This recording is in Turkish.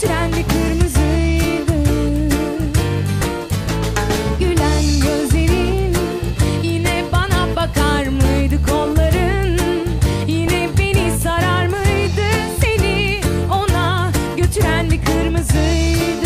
trendi kırmızıydı Gülen gözlerin yine bana bakar mıydı kolların? Yine beni sarar mıydı seni? Ona götüren bir kırmızıydı